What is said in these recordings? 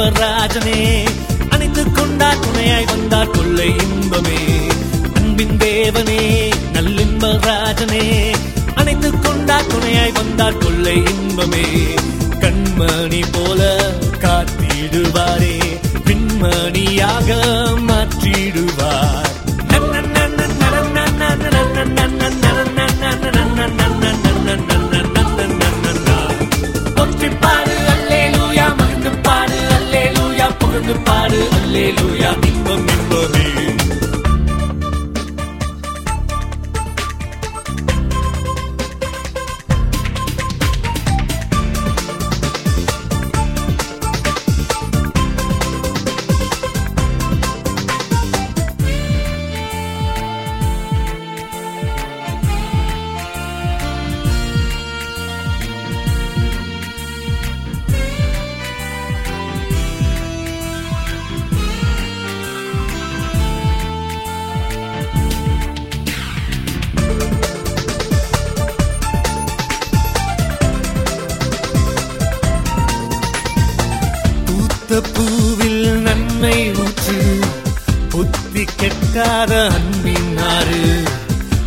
செல்வராஜனே அணைத்து கொண்டார் துணையாய் வந்தார் கொள்ளை இன்பமே. அன்பின் தேவனே நல்லின்ப ராஜனே அணைத்து கொண்டார் துணையாய் வந்தார் கொள்ளை இன்பமே. கண்மணி போல காத்திடுவாரே பின்மணியாக பூவில் நன்மை ஊற்று. புத்தி கெட்டாத அன்பினாறு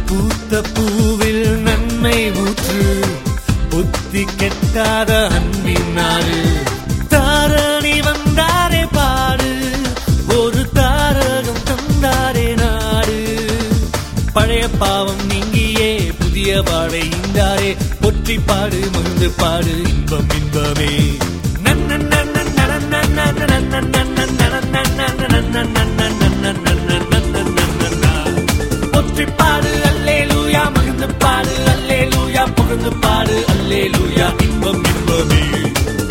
பூத்த பூவில் நன்மை ஊற்று. புத்தி கெட்டாத அன்பினாறு தாரணி வந்தாரே பாடு. ஒரு தாரகம் தந்தாரே நாடு. பழைய பாவம் நீங்கியே புதிய பாடை இந்தாரே. பொற்றி பாடு மகிழ்ந்து பாடு இன்பம் இன்பமே. பொற்றி பாடு அல்லேலூயா. மகிழ்ந்து பாடு அல்லேலூயா. புகழ்ந்து பாடு அல்லேலூயா. இன்பம் இன்பமே.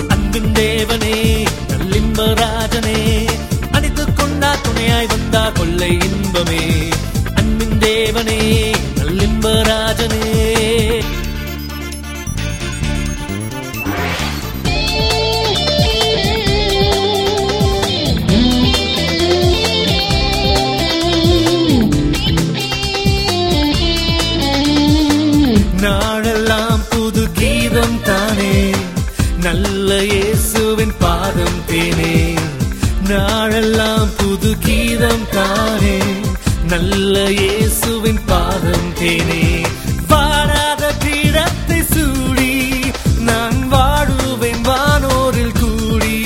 அன்பின் தேவனே நல்லின்ப ராஜனே. அணித்துக் கொண்டா துணையாய் வந்தா கொள்ளை இன்பமே. நாளெல்லாம் புது கீதம் தானே. நல்ல இயேசுவின் பாதம் தேனே. நாளெல்லாம் புது கீதம் தானே. நல்ல இயேசுவின் பாதம் தேனே. வாடாத பீடத்தை சூடி நான் வாழுவேன் வானோரில் கூடி.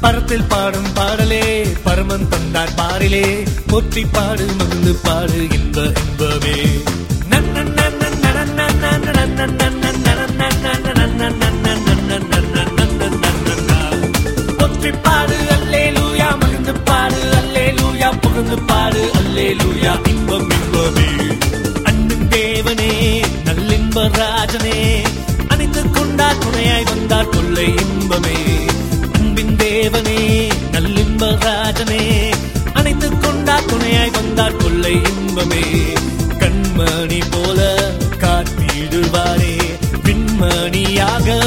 பரத்தில் பாடும் பாடலே பரமன் தந்தார் பாரிலே. போற்றி பாடு மகிழ்ந்து பாடு இன்ப இன்பமே. போற்றி பாடு அல்லேலூயா. மகிழ்ந்து பாடு அல்லேலூயா. புகழ்ந்து பாடு அல்லேலூயா. இன்பம் இன்பமே அன்பின் தேவனே நல்லின்ப ராஜனே. அணிந்து கொண்டார் துணையாய் வந்தார் கொள்ளை இன்பமே. கண்மணி போல காத்திடுவாரே பின்மணியாக